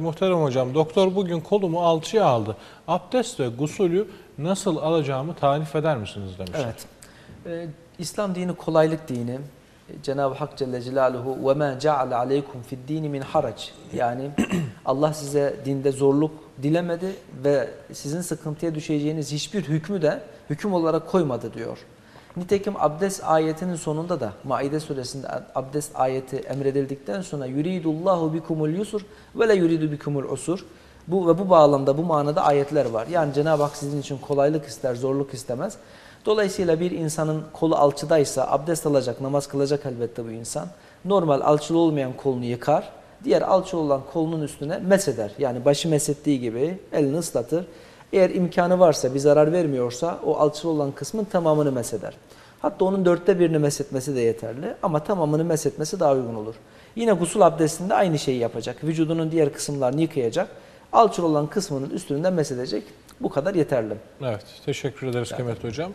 Muhterem hocam, doktor bugün kolumu alçıya aldı. Abdest ve gusülü nasıl alacağımı tarif eder misiniz demişler. Evet. Ee, İslam dini kolaylık dini. Cenab-ı Hak Celle Celaluhu ma ceale aleykum fid dini min harac. Yani Allah size dinde zorluk dilemedi ve sizin sıkıntıya düşeceğiniz hiçbir hükmü de hüküm olarak koymadı diyor. Nitekim abdest ayetinin sonunda da Maide suresinde abdest ayeti emredildikten sonra yuridullahu bikumul yusur ve la yuridu bikumul usur. Bu ve bu bağlamda bu manada ayetler var. Yani Cenab-ı Hak sizin için kolaylık ister, zorluk istemez. Dolayısıyla bir insanın kolu alçıdaysa abdest alacak, namaz kılacak elbette bu insan. Normal alçılı olmayan kolunu yıkar. Diğer alçılı olan kolunun üstüne meseder. Yani başı mesettiği gibi elini ıslatır. Eğer imkanı varsa, bir zarar vermiyorsa o alçılı olan kısmın tamamını mesheder. Hatta onun dörtte birini meshetmesi de yeterli ama tamamını meshetmesi daha uygun olur. Yine gusül abdestinde aynı şeyi yapacak. Vücudunun diğer kısımlarını yıkayacak. Alçılı olan kısmının üstünden mesedecek. Bu kadar yeterli. Evet, teşekkür ederiz kıymetli hocam.